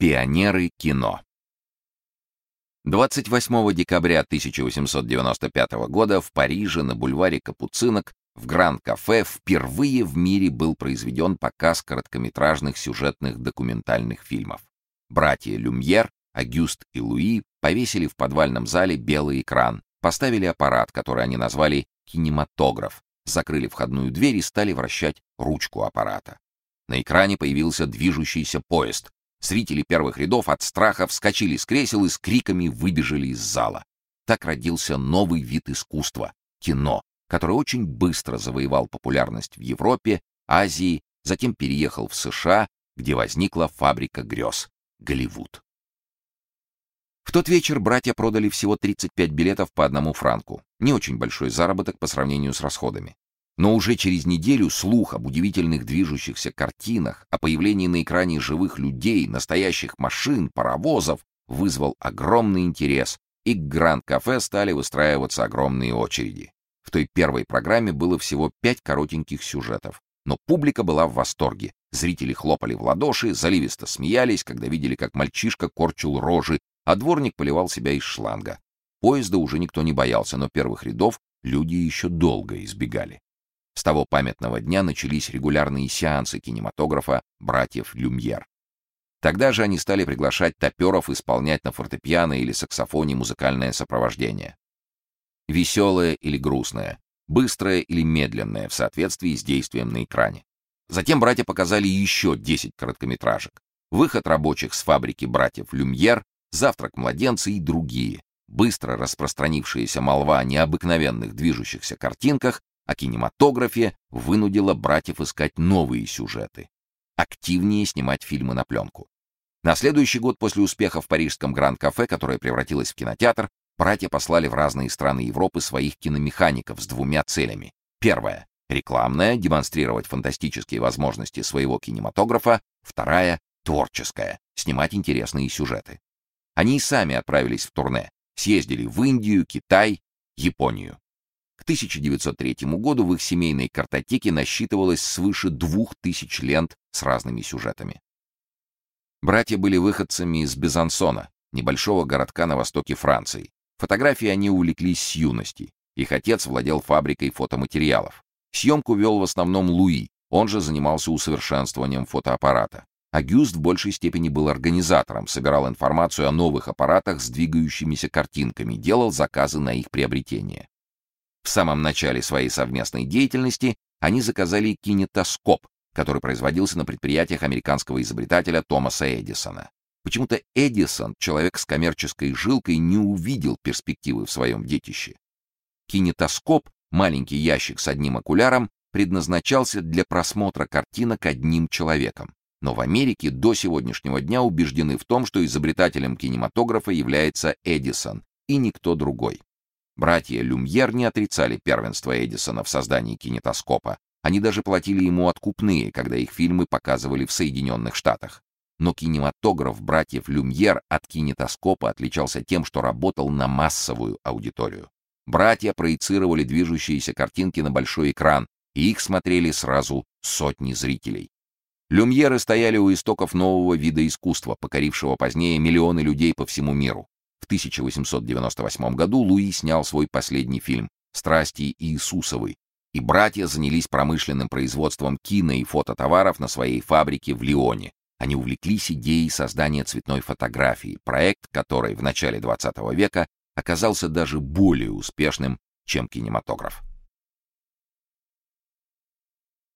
Пионеры кино. 28 декабря 1895 года в Париже на бульваре Капуцинок в Гранд-кафе впервые в мире был произведен показ короткометражных сюжетных документальных фильмов. Братья Люмьер, Агюст и Луи повесили в подвальном зале белый экран, поставили аппарат, который они назвали кинематограф, закрыли входную дверь и стали вращать ручку аппарата. На экране появился движущийся поезд. Зрители первых рядов от страха вскочили с кресел и с криками выбежали из зала. Так родился новый вид искусства кино, который очень быстро завоевал популярность в Европе, Азии, затем переехал в США, где возникла фабрика грез Голливуд. В тот вечер братья продали всего 35 билетов по одному франку. Не очень большой заработок по сравнению с расходами. Но уже через неделю слух об удивительных движущихся картинах, о появлении на экране живых людей, настоящих машин, паровозов вызвал огромный интерес, и к Гранд-кафе стали выстраиваться огромные очереди. В той первой программе было всего пять коротеньких сюжетов, но публика была в восторге. Зрители хлопали в ладоши, заливисто смеялись, когда видели, как мальчишка корчил рожи, а дворник поливал себя из шланга. Поезда уже никто не боялся, но первых рядов люди еще долго избегали. С того памятного дня начались регулярные сеансы кинематографа братьев Люмьер. Тогда же они стали приглашать топеров исполнять на фортепиано или саксофоне музыкальное сопровождение. Веселое или грустное, быстрое или медленное в соответствии с действием на экране. Затем братья показали еще 10 короткометражек. Выход рабочих с фабрики братьев Люмьер, Завтрак младенца и другие. Быстро распространившаяся молва о необыкновенных движущихся картинках о кинематографе вынудила братьев искать новые сюжеты, активнее снимать фильмы на пленку. На следующий год после успеха в парижском Гранд-кафе, которое превратилось в кинотеатр, братья послали в разные страны Европы своих киномехаников с двумя целями. Первая рекламная демонстрировать фантастические возможности своего кинематографа, вторая творческая снимать интересные сюжеты. Они и сами отправились в турне, съездили в Индию, Китай, Японию. К 1903 году в их семейной картотеке насчитывалось свыше двух тысяч лент с разными сюжетами. Братья были выходцами из Безансона, небольшого городка на востоке Франции. Фотографии они увлеклись с юности. Их отец владел фабрикой фотоматериалов. Съемку вел в основном Луи, он же занимался усовершенствованием фотоаппарата. Агюст в большей степени был организатором, собирал информацию о новых аппаратах с двигающимися картинками, делал заказы на их приобретение. В самом начале своей совместной деятельности они заказали кинетоскоп, который производился на предприятиях американского изобретателя Томаса Эдисона. Почему-то Эдисон, человек с коммерческой жилкой, не увидел перспективы в своем детище. Кинетоскоп, маленький ящик с одним окуляром, предназначался для просмотра картинок одним человеком. Но в Америке до сегодняшнего дня убеждены в том, что изобретателем кинематографа является Эдисон и никто другой. Братья Люмьер не отрицали первенство Эдисона в создании кинетоскопа. Они даже платили ему откупные, когда их фильмы показывали в Соединенных Штатах. Но кинематограф братьев Люмьер от кинетоскопа отличался тем, что работал на массовую аудиторию. Братья проецировали движущиеся картинки на большой экран, и их смотрели сразу сотни зрителей. Люмьеры стояли у истоков нового вида искусства, покорившего позднее миллионы людей по всему миру. В 1898 году Луи снял свой последний фильм «Страсти Иисусовы», и братья занялись промышленным производством кино и фототоваров на своей фабрике в Лионе. Они увлеклись идеей создания цветной фотографии, проект которой в начале XX века оказался даже более успешным, чем кинематограф.